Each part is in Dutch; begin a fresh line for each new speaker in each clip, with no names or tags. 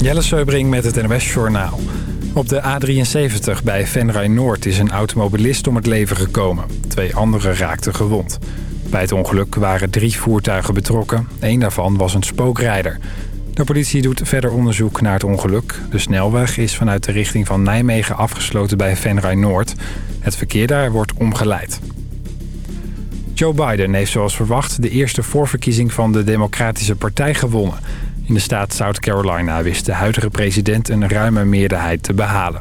Jelle Seubring met het NOS Journaal. Op de A73 bij Venray Noord is een automobilist om het leven gekomen. Twee anderen raakten gewond. Bij het ongeluk waren drie voertuigen betrokken. Eén daarvan was een spookrijder. De politie doet verder onderzoek naar het ongeluk. De snelweg is vanuit de richting van Nijmegen afgesloten bij Venray Noord. Het verkeer daar wordt omgeleid. Joe Biden heeft zoals verwacht de eerste voorverkiezing van de Democratische Partij gewonnen. In de staat South Carolina wist de huidige president een ruime meerderheid te behalen.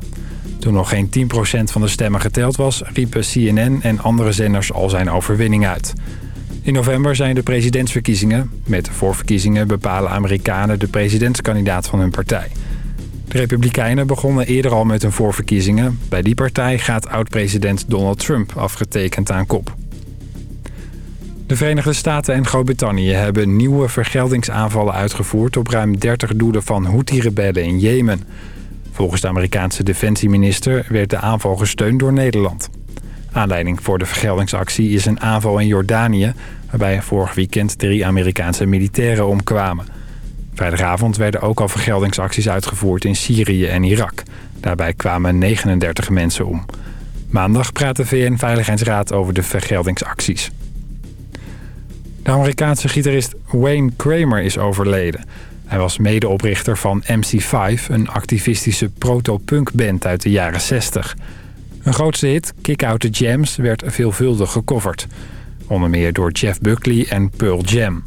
Toen nog geen 10% van de stemmen geteld was, riepen CNN en andere zenders al zijn overwinning uit. In november zijn de presidentsverkiezingen. Met de voorverkiezingen bepalen Amerikanen de presidentskandidaat van hun partij. De Republikeinen begonnen eerder al met hun voorverkiezingen. Bij die partij gaat oud-president Donald Trump afgetekend aan kop. De Verenigde Staten en Groot-Brittannië hebben nieuwe vergeldingsaanvallen uitgevoerd... op ruim 30 doelen van Houthi-rebellen in Jemen. Volgens de Amerikaanse defensieminister werd de aanval gesteund door Nederland. Aanleiding voor de vergeldingsactie is een aanval in Jordanië... waarbij vorig weekend drie Amerikaanse militairen omkwamen. Vrijdagavond werden ook al vergeldingsacties uitgevoerd in Syrië en Irak. Daarbij kwamen 39 mensen om. Maandag praat de VN-veiligheidsraad over de vergeldingsacties. De Amerikaanse gitarist Wayne Kramer is overleden. Hij was medeoprichter van MC5, een activistische proto-punk-band uit de jaren 60. Een grootste hit, Kick Out the Jams, werd veelvuldig gecoverd. Onder meer door Jeff Buckley en Pearl Jam.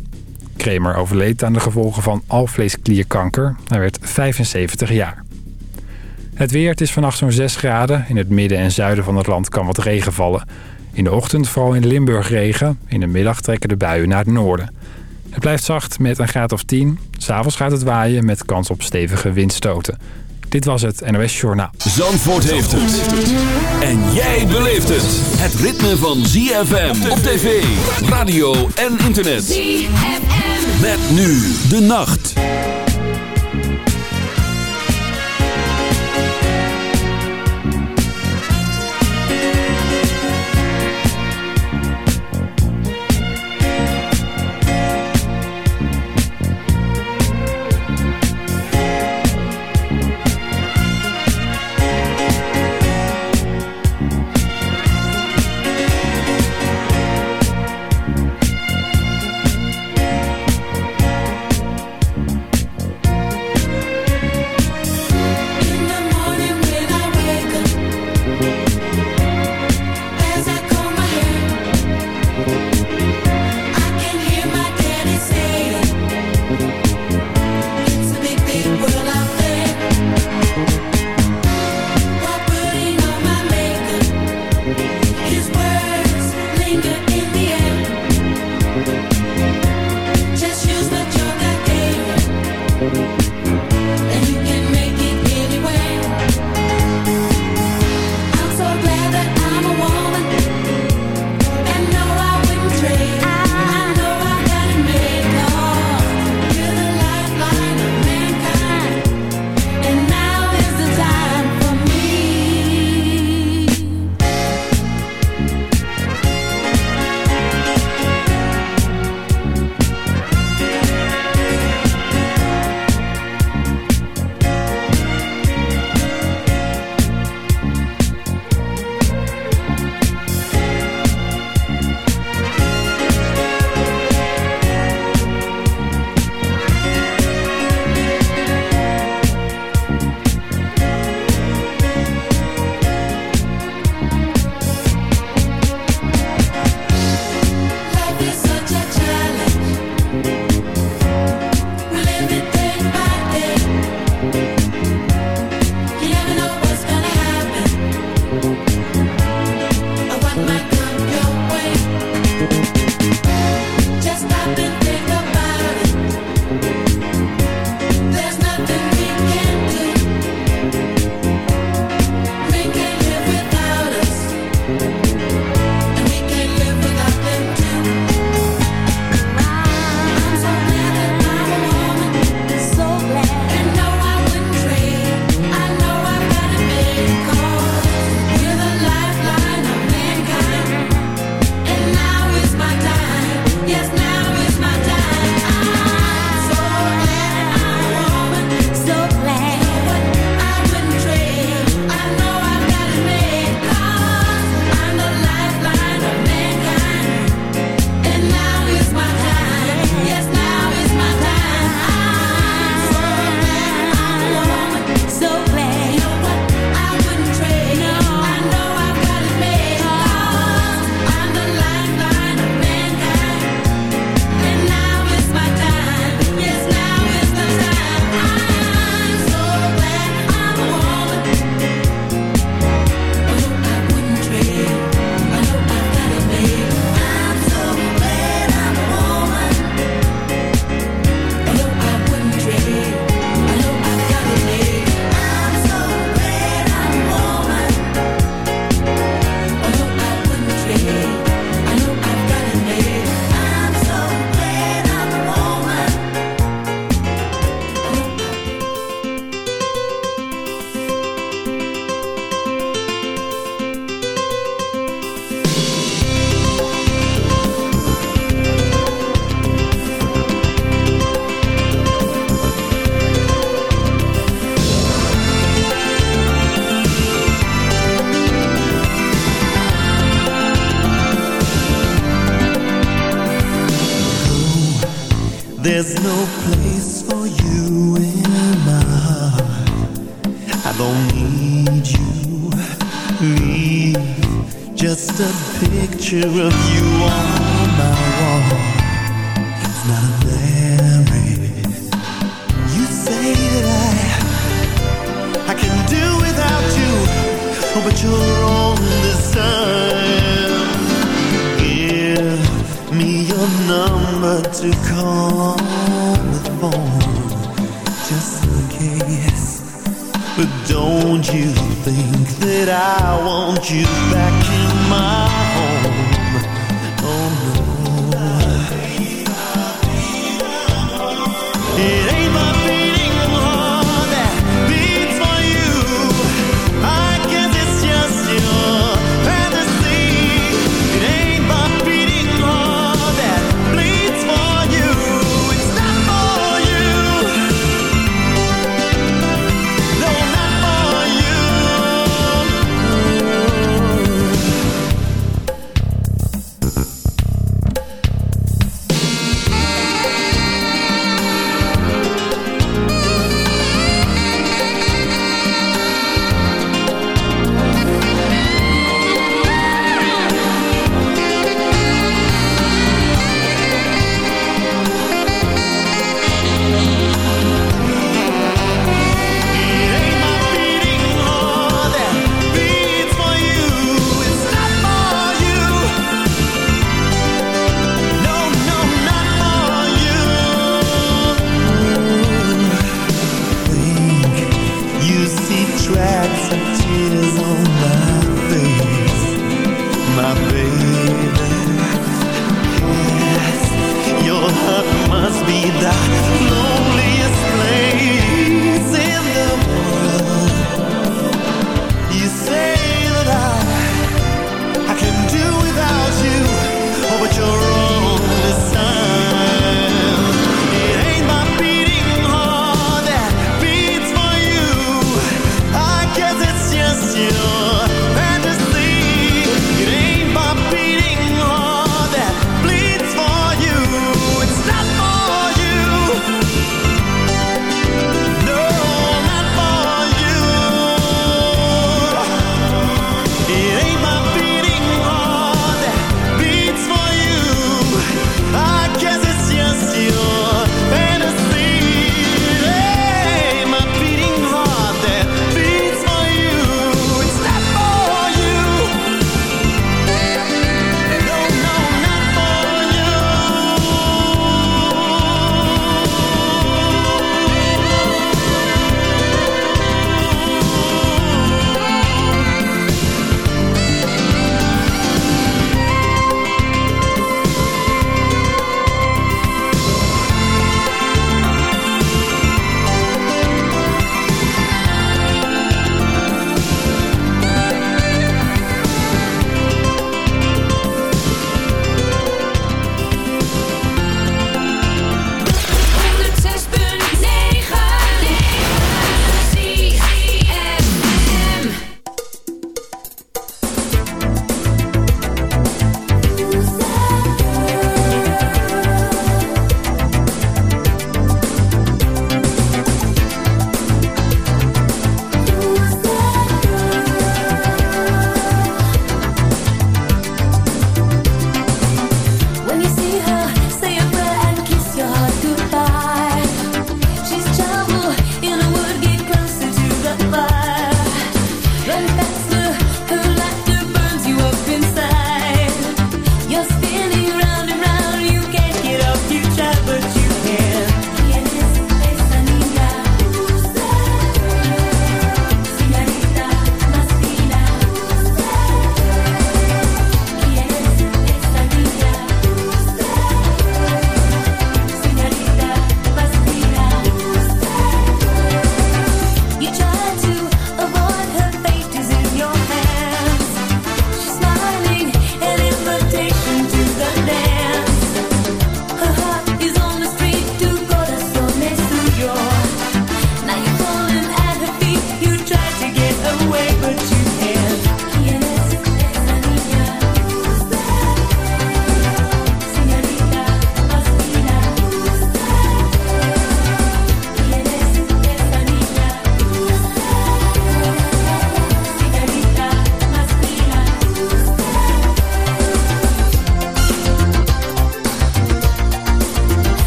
Kramer overleed aan de gevolgen van alvleesklierkanker. Hij werd 75 jaar. Het weer, het is vannacht zo'n 6 graden. In het midden en zuiden van het land kan wat regen vallen. In de ochtend vooral in Limburg regen. In de middag trekken de buien naar het noorden. Het blijft zacht met een graad of 10. S'avonds gaat het waaien met kans op stevige windstoten. Dit was het NOS Journaal.
Zandvoort heeft het. En jij beleeft het. Het ritme van ZFM op tv, radio en internet. ZFM. Met nu de nacht.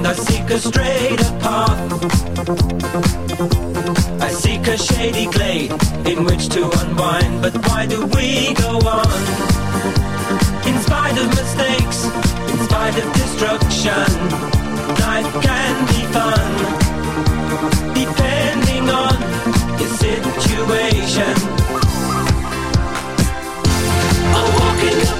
and I
seek a straighter path. I seek a shady glade in which to unwind, but why do we go on? In spite of mistakes, in spite of destruction, life can be fun. Depending on your situation. I'm
walking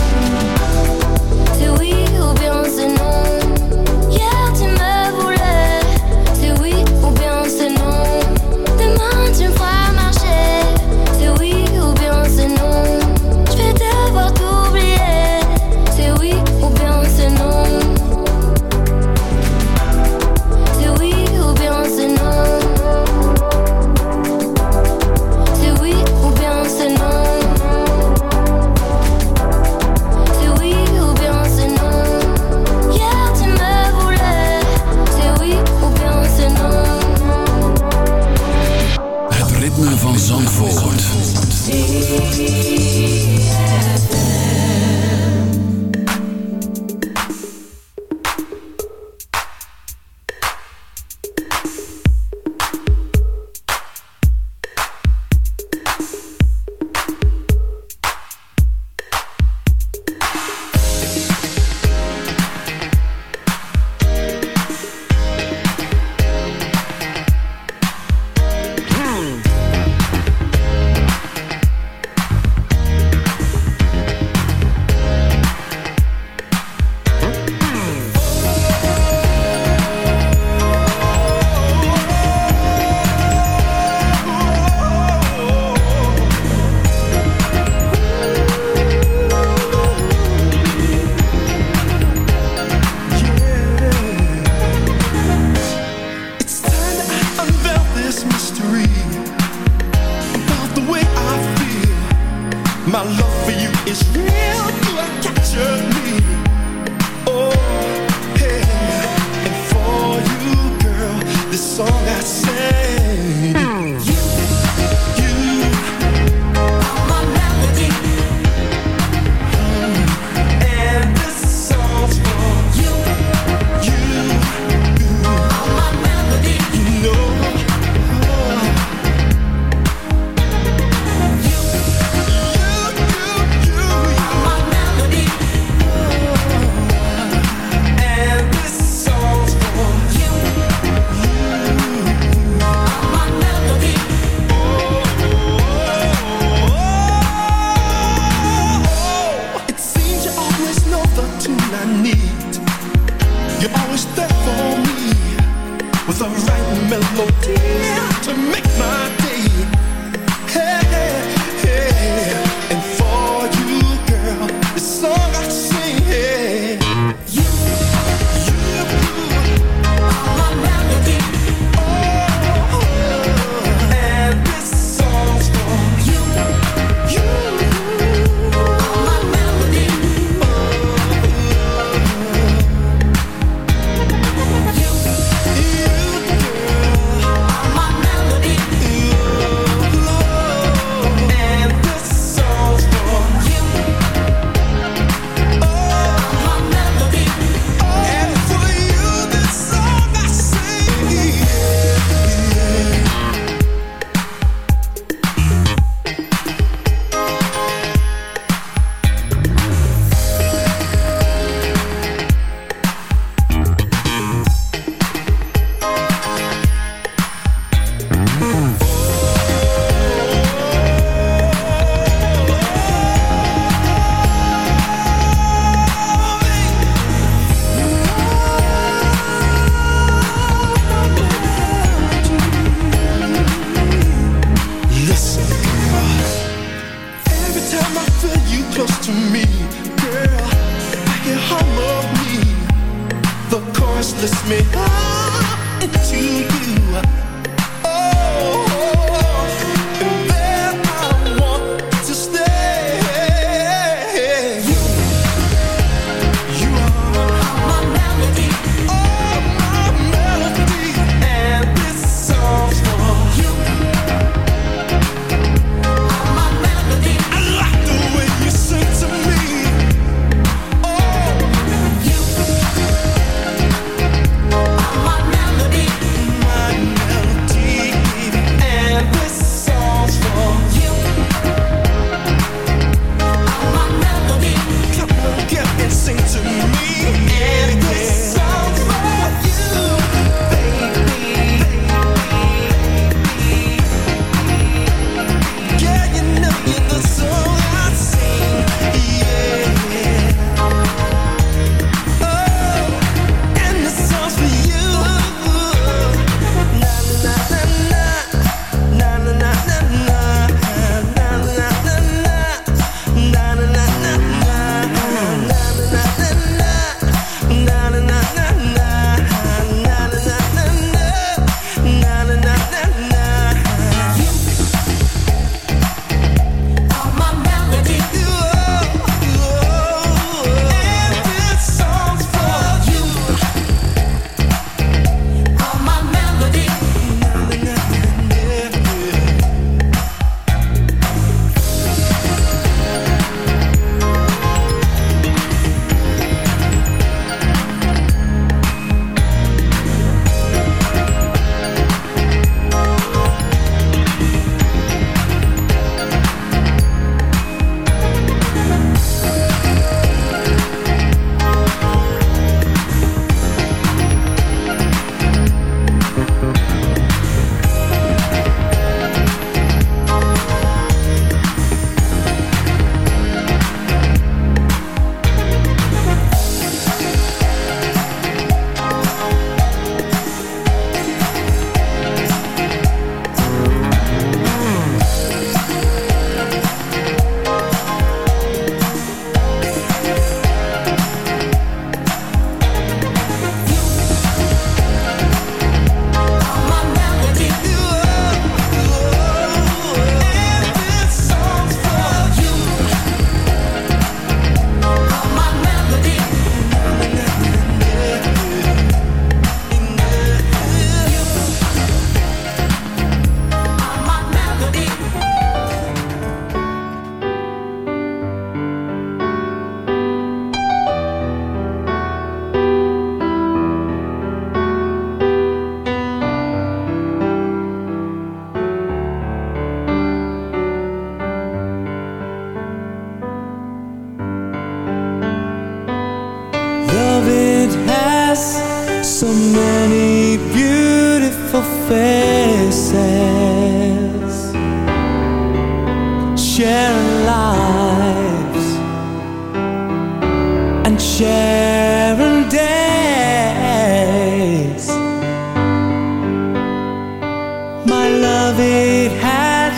it had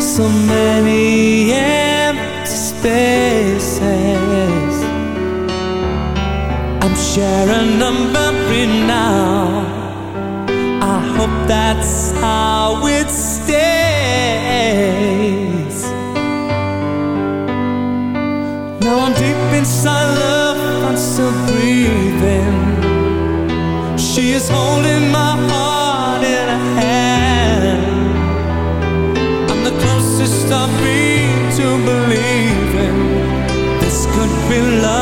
so many empty spaces. I'm sharing a memory now. I hope that's how it stays. Now I'm deep inside love, I'm still breathing. She is holding my been loved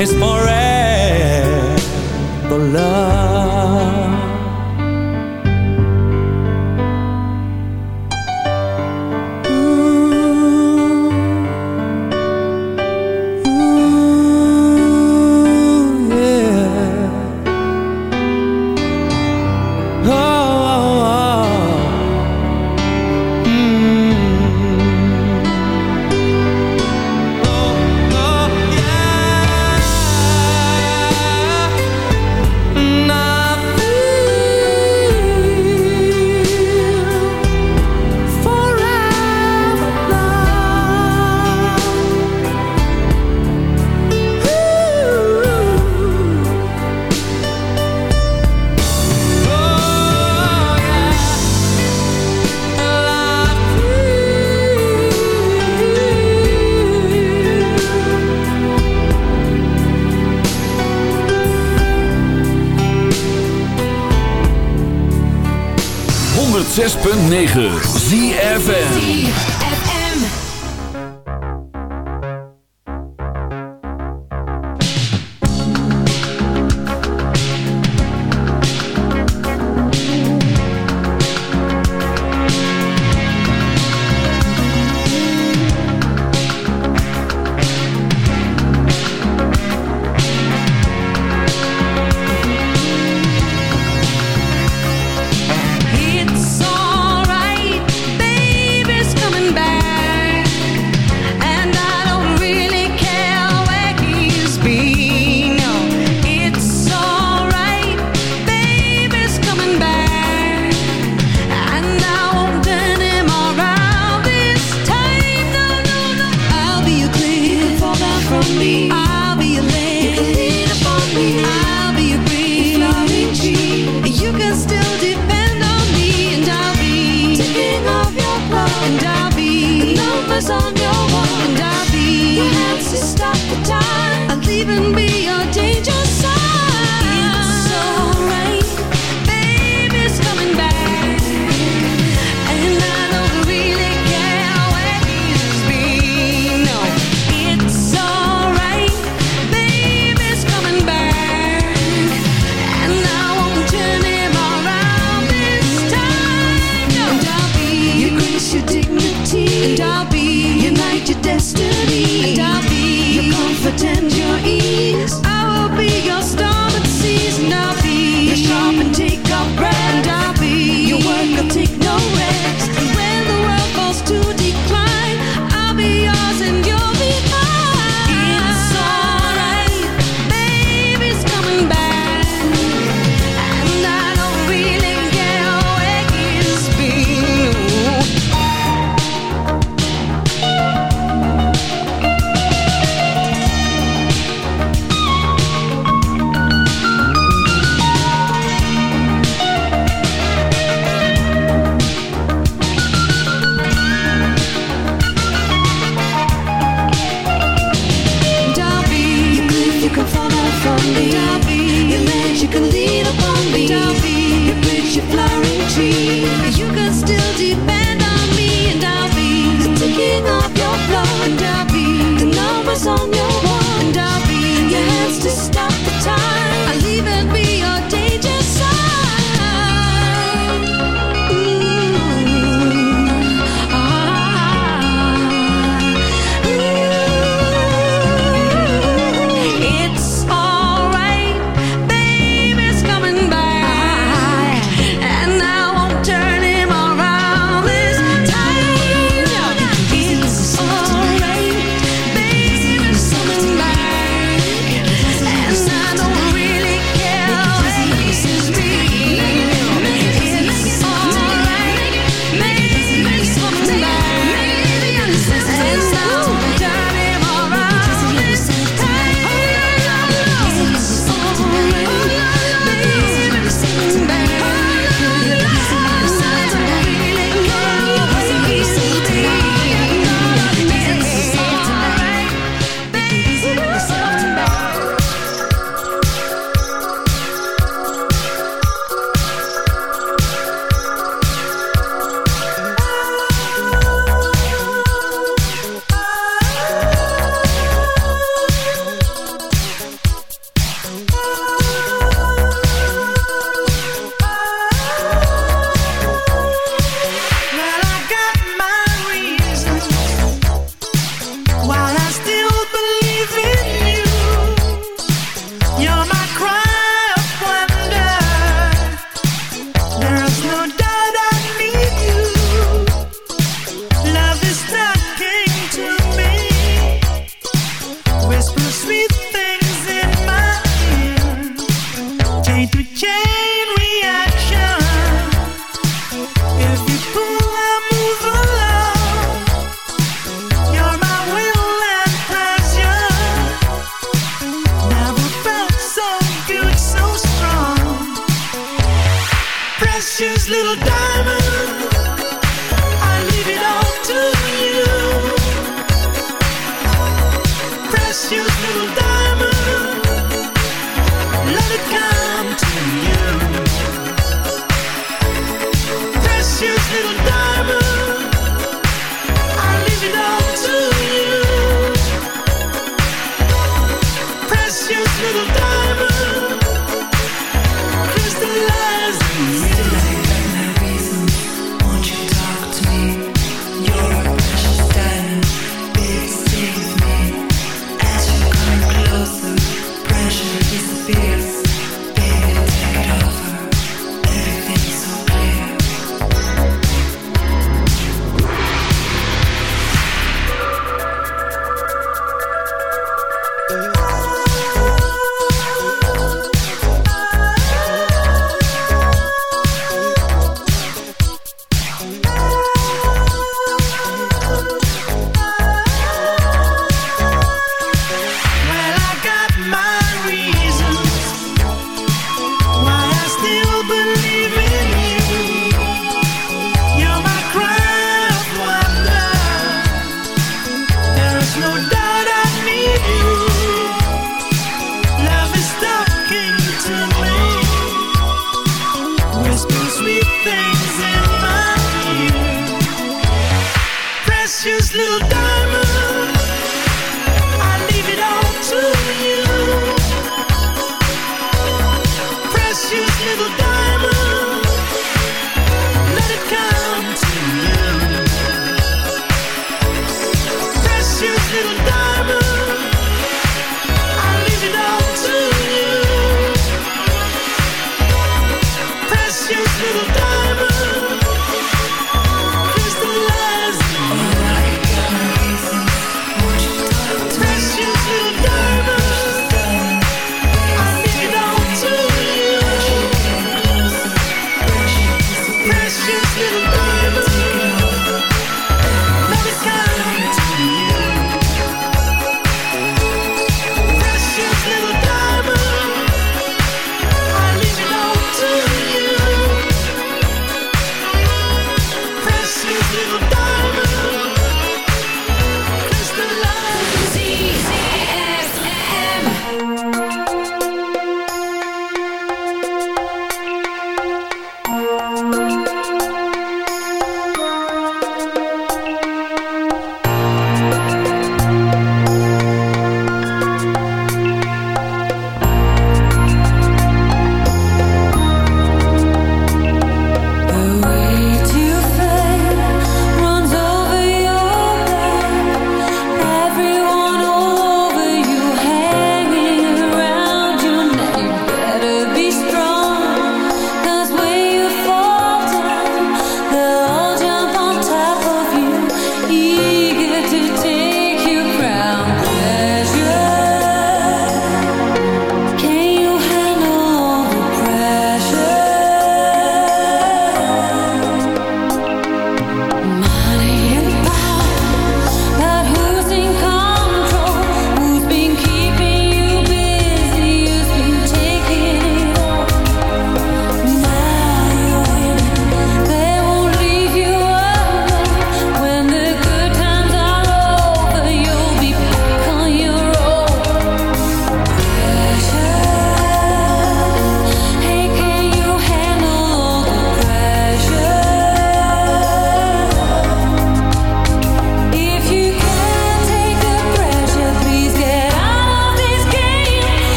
is forever love. 106.9 ZFN